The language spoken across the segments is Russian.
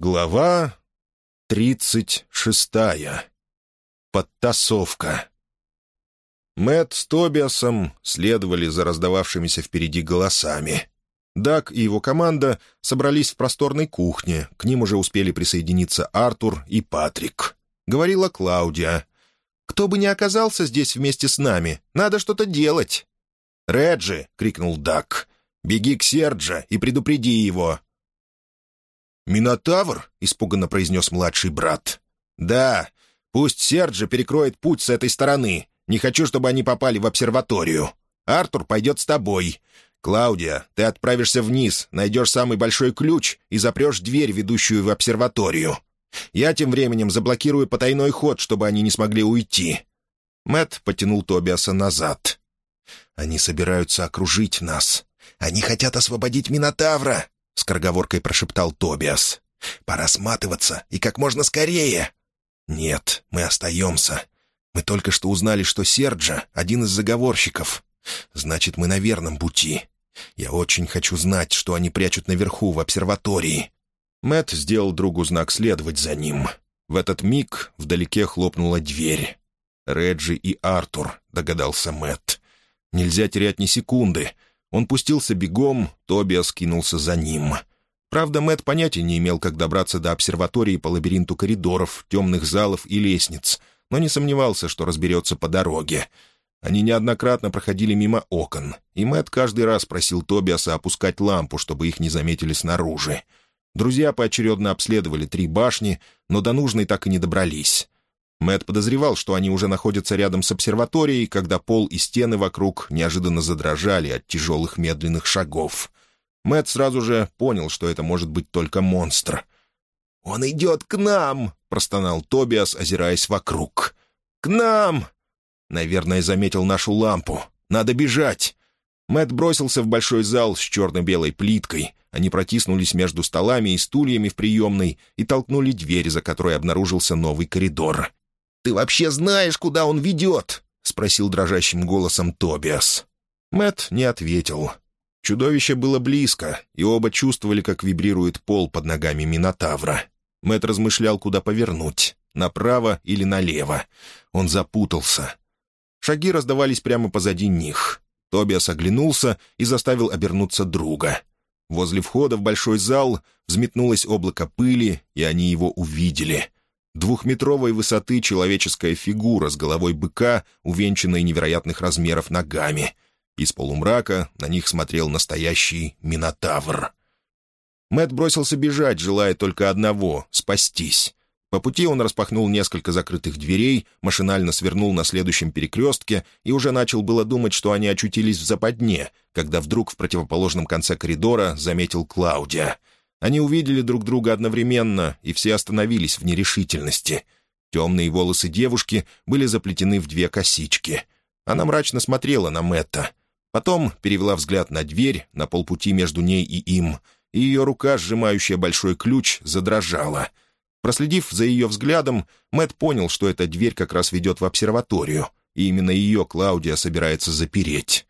Глава тридцать шестая. Подтасовка. Мэтт с Тобиасом следовали за раздававшимися впереди голосами. Дак и его команда собрались в просторной кухне, к ним уже успели присоединиться Артур и Патрик. Говорила Клаудия. «Кто бы ни оказался здесь вместе с нами, надо что-то делать». «Реджи!» — крикнул Дак. «Беги к Серджа и предупреди его. «Минотавр?» — испуганно произнес младший брат. «Да. Пусть Серджи перекроет путь с этой стороны. Не хочу, чтобы они попали в обсерваторию. Артур пойдет с тобой. Клаудия, ты отправишься вниз, найдешь самый большой ключ и запрешь дверь, ведущую в обсерваторию. Я тем временем заблокирую потайной ход, чтобы они не смогли уйти». Мэт потянул Тобиаса назад. «Они собираются окружить нас. Они хотят освободить Минотавра!» — скороговоркой прошептал Тобиас. «Пора сматываться, и как можно скорее!» «Нет, мы остаемся. Мы только что узнали, что Серджа — один из заговорщиков. Значит, мы на верном пути. Я очень хочу знать, что они прячут наверху, в обсерватории». Мэт сделал другу знак следовать за ним. В этот миг вдалеке хлопнула дверь. «Реджи и Артур», — догадался Мэт. «Нельзя терять ни секунды. Он пустился бегом, Тобиас кинулся за ним. Правда, Мэт понятия не имел, как добраться до обсерватории по лабиринту коридоров, темных залов и лестниц, но не сомневался, что разберется по дороге. Они неоднократно проходили мимо окон, и Мэт каждый раз просил Тобиаса опускать лампу, чтобы их не заметили снаружи. Друзья поочередно обследовали три башни, но до нужной так и не добрались. Мэт подозревал, что они уже находятся рядом с обсерваторией, когда пол и стены вокруг неожиданно задрожали от тяжелых медленных шагов. Мэт сразу же понял, что это может быть только монстр. «Он идет к нам!» — простонал Тобиас, озираясь вокруг. «К нам!» Наверное, заметил нашу лампу. «Надо бежать!» Мэт бросился в большой зал с черно-белой плиткой. Они протиснулись между столами и стульями в приемной и толкнули дверь, за которой обнаружился новый коридор. «Ты вообще знаешь, куда он ведет?» — спросил дрожащим голосом Тобиас. Мэт не ответил. Чудовище было близко, и оба чувствовали, как вибрирует пол под ногами Минотавра. Мэт размышлял, куда повернуть — направо или налево. Он запутался. Шаги раздавались прямо позади них. Тобиас оглянулся и заставил обернуться друга. Возле входа в большой зал взметнулось облако пыли, и они его увидели — Двухметровой высоты человеческая фигура с головой быка, увенчанной невероятных размеров ногами. Из полумрака на них смотрел настоящий Минотавр. Мэт бросился бежать, желая только одного — спастись. По пути он распахнул несколько закрытых дверей, машинально свернул на следующем перекрестке и уже начал было думать, что они очутились в западне, когда вдруг в противоположном конце коридора заметил Клаудия — они увидели друг друга одновременно, и все остановились в нерешительности. Темные волосы девушки были заплетены в две косички. Она мрачно смотрела на Мэтта. Потом перевела взгляд на дверь на полпути между ней и им, и ее рука, сжимающая большой ключ, задрожала. Проследив за ее взглядом, Мэтт понял, что эта дверь как раз ведет в обсерваторию, и именно ее Клаудия собирается запереть.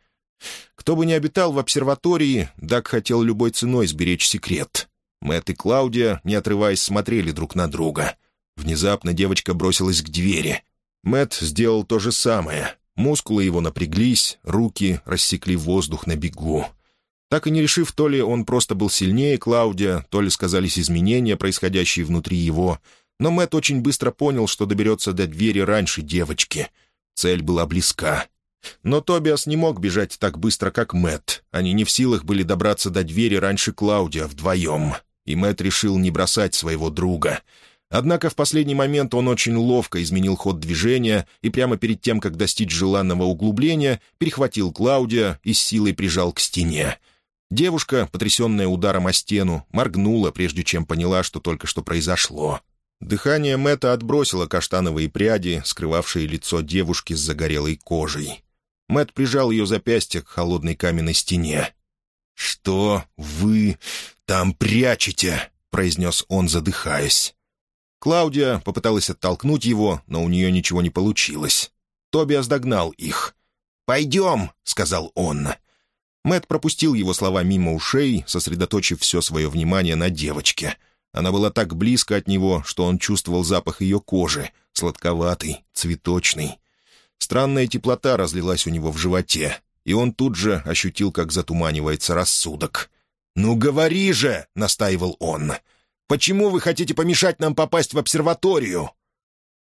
Кто бы ни обитал в обсерватории, Дак хотел любой ценой сберечь секрет. Мэтт и Клаудия, не отрываясь, смотрели друг на друга. Внезапно девочка бросилась к двери. Мэтт сделал то же самое. Мускулы его напряглись, руки рассекли воздух на бегу. Так и не решив, то ли он просто был сильнее Клаудия, то ли сказались изменения, происходящие внутри его, но Мэтт очень быстро понял, что доберется до двери раньше девочки. Цель была близка. Но Тобиас не мог бежать так быстро, как Мэтт. Они не в силах были добраться до двери раньше Клаудия вдвоем и Мэт решил не бросать своего друга. Однако в последний момент он очень ловко изменил ход движения и прямо перед тем, как достичь желанного углубления, перехватил Клаудия и с силой прижал к стене. Девушка, потрясенная ударом о стену, моргнула, прежде чем поняла, что только что произошло. Дыхание Мэтта отбросило каштановые пряди, скрывавшие лицо девушки с загорелой кожей. Мэт прижал ее запястье к холодной каменной стене. «Что вы там прячете?» — произнес он, задыхаясь. Клаудия попыталась оттолкнуть его, но у нее ничего не получилось. Тобиас догнал их. «Пойдем», — сказал он. Мэт пропустил его слова мимо ушей, сосредоточив все свое внимание на девочке. Она была так близко от него, что он чувствовал запах ее кожи, сладковатый, цветочный. Странная теплота разлилась у него в животе, и он тут же ощутил, как затуманивается рассудок. «Ну говори же!» — настаивал он. «Почему вы хотите помешать нам попасть в обсерваторию?»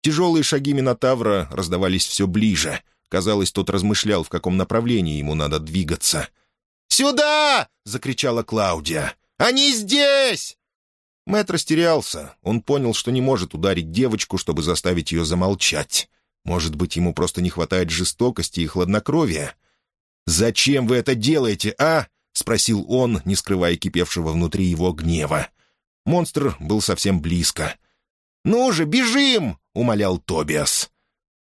Тяжелые шаги Минотавра раздавались все ближе. Казалось, тот размышлял, в каком направлении ему надо двигаться. «Сюда!» — закричала Клаудия. «Они здесь!» Мэтт растерялся. Он понял, что не может ударить девочку, чтобы заставить ее замолчать. Может быть, ему просто не хватает жестокости и хладнокровия? «Зачем вы это делаете, а?» — спросил он, не скрывая кипевшего внутри его гнева. Монстр был совсем близко. «Ну же, бежим!» — умолял Тобиас.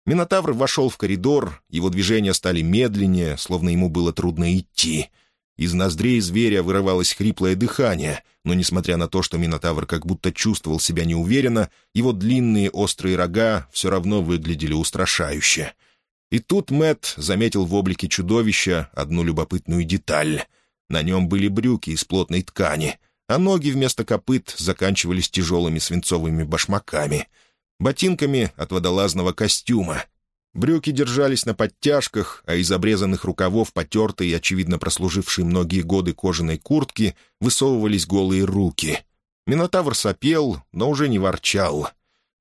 Минотавр вошел в коридор, его движения стали медленнее, словно ему было трудно идти. Из ноздрей зверя вырывалось хриплое дыхание, но, несмотря на то, что Минотавр как будто чувствовал себя неуверенно, его длинные острые рога все равно выглядели устрашающе. И тут Мэт заметил в облике чудовища одну любопытную деталь. На нем были брюки из плотной ткани, а ноги вместо копыт заканчивались тяжелыми свинцовыми башмаками, ботинками от водолазного костюма, Брюки держались на подтяжках, а из обрезанных рукавов потертой и, очевидно, прослужившей многие годы кожаной куртки высовывались голые руки. Минотавр сопел, но уже не ворчал.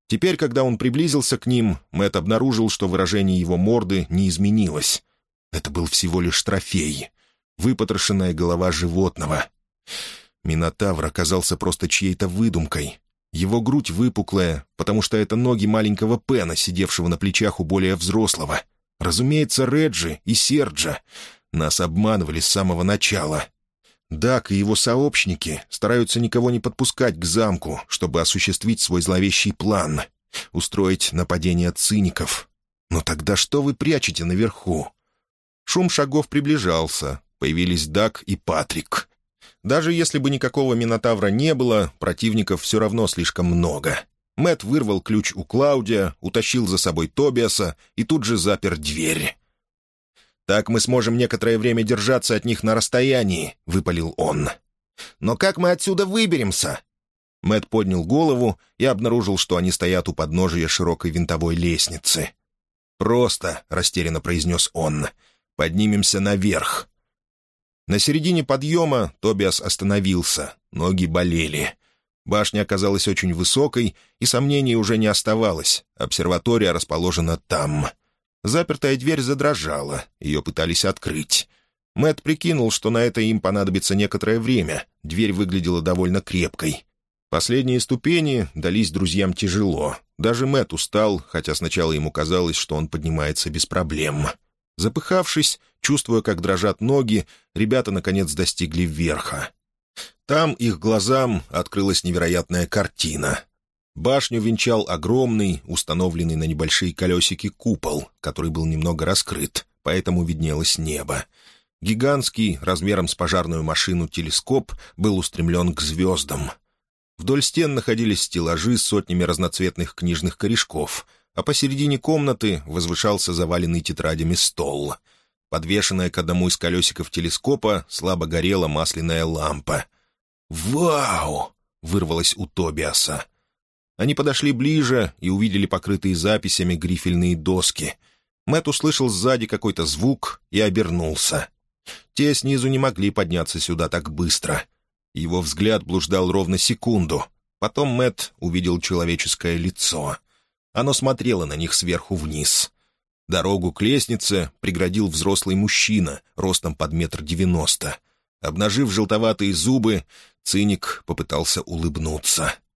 Теперь, когда он приблизился к ним, Мэт обнаружил, что выражение его морды не изменилось. Это был всего лишь трофей. Выпотрошенная голова животного. Минотавр оказался просто чьей-то выдумкой, его грудь выпуклая, потому что это ноги маленького Пена, сидевшего на плечах у более взрослого. Разумеется, Реджи и Серджа. Нас обманывали с самого начала. Дак и его сообщники стараются никого не подпускать к замку, чтобы осуществить свой зловещий план — устроить нападение циников. Но тогда что вы прячете наверху? Шум шагов приближался. Появились Дак и Патрик. Даже если бы никакого Минотавра не было, противников все равно слишком много. Мэт вырвал ключ у Клаудия, утащил за собой Тобиаса и тут же запер дверь. «Так мы сможем некоторое время держаться от них на расстоянии», — выпалил он. «Но как мы отсюда выберемся?» Мэт поднял голову и обнаружил, что они стоят у подножия широкой винтовой лестницы. «Просто», — растерянно произнес он, — «поднимемся наверх. На середине подъема Тобиас остановился, ноги болели. Башня оказалась очень высокой, и сомнений уже не оставалось. Обсерватория расположена там. Запертая дверь задрожала, ее пытались открыть. Мэт прикинул, что на это им понадобится некоторое время. Дверь выглядела довольно крепкой. Последние ступени дались друзьям тяжело. Даже Мэт устал, хотя сначала ему казалось, что он поднимается без проблем. Запыхавшись, чувствуя, как дрожат ноги, ребята, наконец, достигли верха. Там их глазам открылась невероятная картина. Башню венчал огромный, установленный на небольшие колесики купол, который был немного раскрыт, поэтому виднелось небо. Гигантский, размером с пожарную машину, телескоп был устремлен к звездам. Вдоль стен находились стеллажи с сотнями разноцветных книжных корешков — а посередине комнаты возвышался заваленный тетрадями стол. Подвешенная к одному из колесиков телескопа слабо горела масляная лампа. «Вау!» — вырвалось у Тобиаса. Они подошли ближе и увидели покрытые записями грифельные доски. Мэт услышал сзади какой-то звук и обернулся. Те снизу не могли подняться сюда так быстро. Его взгляд блуждал ровно секунду. Потом Мэт увидел человеческое лицо — оно смотрело на них сверху вниз. Дорогу к лестнице преградил взрослый мужчина, ростом под метр девяносто. Обнажив желтоватые зубы, циник попытался улыбнуться —